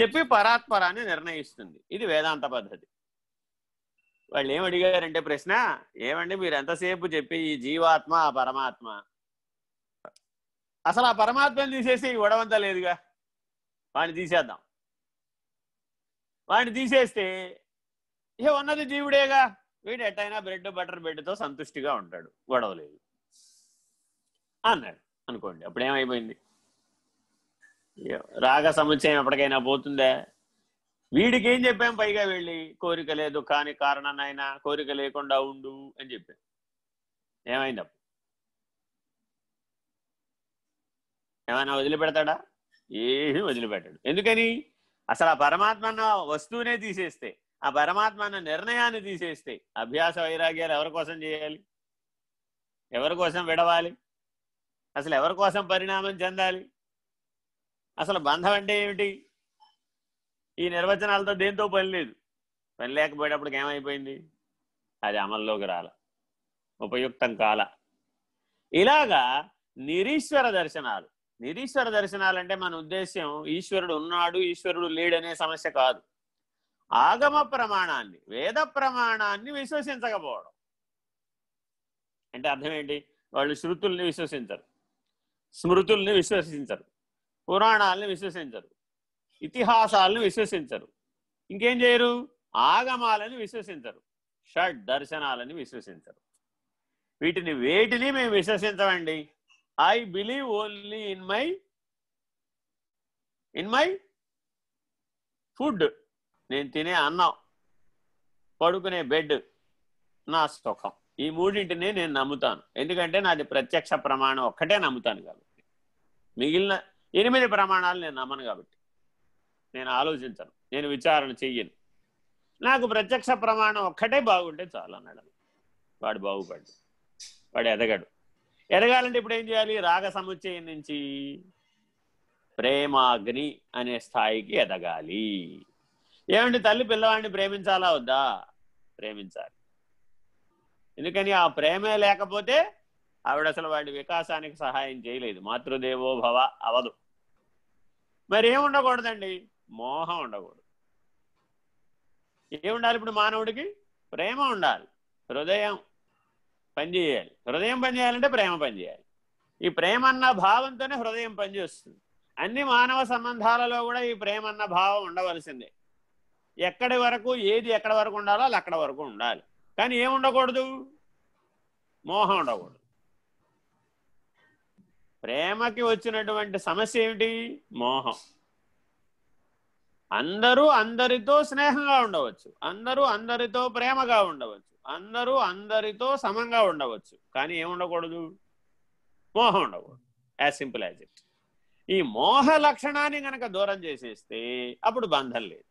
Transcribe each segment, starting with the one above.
చెప్పి పరాత్పరాన్ని నిర్ణయిస్తుంది. ఇది వేదాంత పద్ధతి. వాళ్ళు ఏం అడిగారంటే ప్రశ్న ఏమండి మీరు ఎంతసేపు చెప్పి ఈ జీవాత్మ ఆ పరమాత్మ? అసలు ఆ పరమాత్మని తీసేసి ఈ గొడవంతా లేదుగా. వాడిని తీసేద్దాం. వాడిని తీసేస్తే ఇక ఉన్నది జీవుడేగా? వీడు ఎట్టయినా బ్రెడ్ బటర్ బెడ్తో సంతుష్టిగా ఉంటాడు. గొడవ లేదు. అన్నాడు. అనుకోండి. అప్పుడు ఏమైపోయింది రాగ సముచ్చయం ఎప్పటికైనా పోతుందా? వీడికి ఏం చెప్పాం పైగా వెళ్ళి? కోరిక లేదు కాని కారణాన్నైనా కోరిక లేకుండా ఉండు అని చెప్పాం. ఏమైంది ఏమైనా వదిలిపెడతాడా? ఏమీ వదిలిపెట్టాడు. ఎందుకని? అసలు ఆ పరమాత్మ అన్న వస్తువునే తీసేస్తే ఆ పరమాత్మ అన్న నిర్ణయాన్ని తీసేస్తే అభ్యాస వైరాగ్యాలు ఎవరి కోసం చేయాలి? ఎవరి కోసం విడవాలి? అసలు ఎవరి కోసం పరిణామం చెందాలి? అసలు బంధం అంటే ఏమిటి? ఈ నిర్వచనాలతో దేంతో పని లేదు. పని లేకపోయేటప్పటికి ఏమైపోయింది? అది అమల్లోకి రాల. ఉపయుక్తం కాల. ఇలాగా నిరీశ్వర దర్శనాలు. నిరీశ్వర దర్శనాలు అంటే మన ఉద్దేశ్యం ఈశ్వరుడు ఉన్నాడు ఈశ్వరుడు లేడనే సమస్య కాదు. ఆగమ ప్రమాణాన్ని వేద ప్రమాణాన్ని విశ్వసించకపోవడం. అంటే అర్థం ఏంటి? వాళ్ళు శృతుల్ని విశ్వసించరు. స్మృతుల్ని విశ్వసించరు. పురాణాలను విశ్వసించరు. ఇతిహాసాలను విశ్వసించరు. ఇంకేం చేయరు? ఆగమాలని విశ్వసించరు. షడ్ దర్శనాలని విశ్వసించరు. వీటిని వేటిని మేము విశ్వసించమండి? I believe only in my in my food. నేను తినే అన్నం పడుకునే బెడ్ నా సుఖం. ఈ మూడింటిని నేను నమ్ముతాను. ఎందుకంటే నాది ప్రత్యక్ష ప్రమాణం ఒక్కటే నమ్ముతాను కాబట్టి. మిగిలిన ఎనిమిది ప్రమాణాలు నేను నమ్మను కాబట్టి. నేను ఆలోచించను. నేను విచారణ చెయ్యను. నాకు ప్రత్యక్ష ప్రమాణం ఒక్కటే బాగుంటే చాలు అన్నాడు వాడు బాగుపడ్డు వాడు ఎదగడు. ఎదగాలంటే ఇప్పుడు ఏం చేయాలి? రాగ సముచ్చయం నుంచి ప్రేమాగ్ని అనే స్థాయికి ఎదగాలి. ఏమంటే తల్లి పిల్లవాడిని ప్రేమించాలా వద్దా? ప్రేమించాలి. ఎందుకని? ఆ ప్రేమే లేకపోతే ఆవిడ అసలు వాడి వికాసానికి సహాయం చేయలేదు. మాతృదేవో భవ అవదు. మరి ఏముండకూడదండి మోహం ఉండకూడదు. ఏముండాలి ఇప్పుడు మానవుడికి? ప్రేమ ఉండాలి. హృదయం పనిచేయాలి. హృదయం పనిచేయాలంటే ప్రేమ పనిచేయాలి. ఈ ప్రేమ అన్న భావంతోనే హృదయం పనిచేస్తుంది. అన్ని మానవ సంబంధాలలో కూడా ఈ ప్రేమ అన్న భావం ఉండవలసిందే. ఎక్కడి వరకు ఏది ఎక్కడి వరకు ఉండాలో అక్కడ వరకు ఉండాలి. కానీ ఏముండకూడదు మోహం ఉండకూడదు. ప్రేమకి వచ్చినటువంటి సమస్య ఏమిటి? మోహం. అందరూ అందరితో స్నేహంగా ఉండవచ్చు. అందరూ అందరితో ప్రేమగా ఉండవచ్చు. అందరూ అందరితో సమంగా ఉండవచ్చు. కానీ ఏముండకూడదు మోహం ఉండకూడదు. As simple as it. ఈ మోహ లక్షణాన్ని గనక దూరం చేసేస్తే అప్పుడు బంధం లేదు.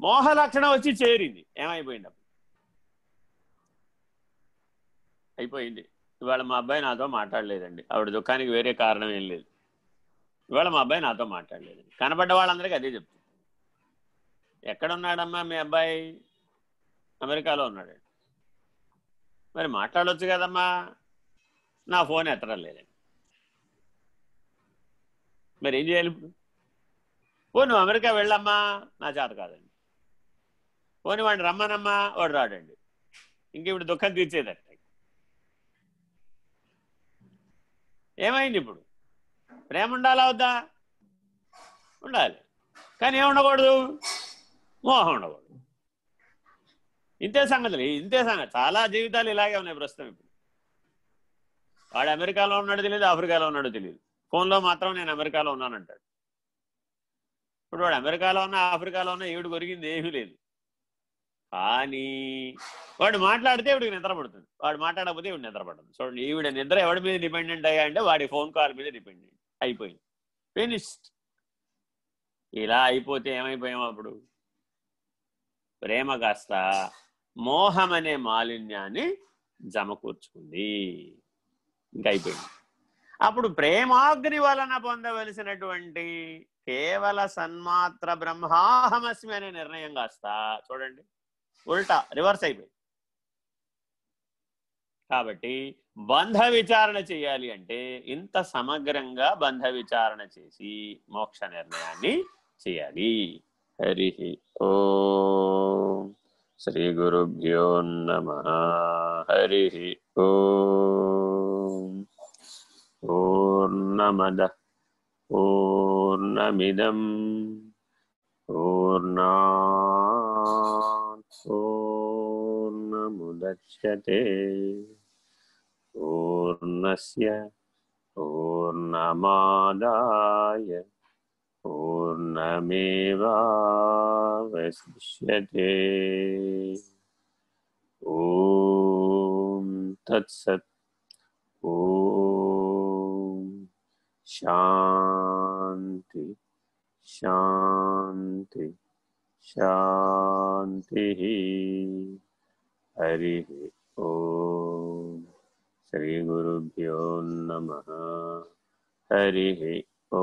మోహ లక్షణం వచ్చి చేరింది. ఏమైపోయింది అప్పుడు? అయిపోయింది. ఇవాళ మా అబ్బాయి నాతో మాట్లాడలేదండి. ఆవిడ దుఃఖానికి వేరే కారణం ఏం లేదు. ఇవాళ మా అబ్బాయి నాతో మాట్లాడలేదండి. కనబడ్డ వాళ్ళందరికీ అదే చెప్తుంది ఎక్కడున్నాడమ్మా మీ అబ్బాయి? అమెరికాలో ఉన్నాడండి మరి మాట్లాడవచ్చు కదమ్మా? నా ఫోన్ ఎత్తడం లేదండి. మరి ఏం చేయాలి ఇప్పుడు? ఓ నువ్వు అమెరికా వెళ్ళమ్మా. నా చేత కాదండి. పోని వాడిని రమ్మనమ్మా. వాడు రాడండి. ఇంక ఇప్పుడు దుఃఖం తీర్చేదట ఏమైంది ఇప్పుడు? ప్రేమ ఉండాలా వద్దా? ఉండాలి. కానీ ఏముండకూడదు మోహం ఉండకూడదు. ఇంతే సంగతులు. ఇంతే సంగతి చాలా జీవితాలు ఇలాగే ఉన్నాయి ప్రస్తుతం ఇప్పుడు. వాడు అమెరికాలో ఉన్నాడు తెలియదు ఆఫ్రికాలో ఉన్నాడో తెలియదు ఫోన్లో మాత్రం నేను అమెరికాలో ఉన్నానంటాడు. ఇప్పుడు వాడు అమెరికాలో ఉన్నా ఆఫ్రికాలో ఉన్నా ఈవిడ కొరిగింది ఏమీ లేదు. కానీ వాడు మాట్లాడితే ఇవిడికి నిద్ర పడుతుంది. వాడు మాట్లాడకపోతే ఇవి నిద్ర పడుతుంది చూడండి ఈవిడ నిద్ర ఎవడి మీద డిపెండెంట్ అయ్యా అంటే వాడి ఫోన్ కాల్ మీద డిపెండెంట్ అయిపోయింది. ఫినిష్డ్ ఇలా అయిపోతే ఏమైపోయాం అప్పుడు? ప్రేమ కాస్త మోహం అనే మాలిన్యాన్ని జమకూర్చుకుంది ఇంకా అయిపోయింది. అప్పుడు ప్రేమాగ్ని వలన పొందవలసినటువంటి కేవల సన్మాత్ర బ్రహ్మాహమస్మి అనే నిర్ణయం కాస్త చూడండి. ఉల్టా రివర్స్ అయిపోయి కాబట్టి బంధ విచారణ చేయాలి అంటే ఇంత సమగ్రంగా బంధ విచారణ చేసి మోక్ష నిర్ణయాన్ని చేయాలి. హరి ఓ శ్రీ గురుభ్యో నమ. హరి ఓర్ణమద ఓర్ణమిదం పూర్ణమిదం పూర్ణా मुदच्यते पूर्णस्य पूर्णमादाय पूर्णमेवावशिष्यते। ॐ तत्सत्। ॐ शान्ति शान्ति शान्तिः। హరి ఓ శ్రీ గురుభ్యో నమ. హరి ఓ.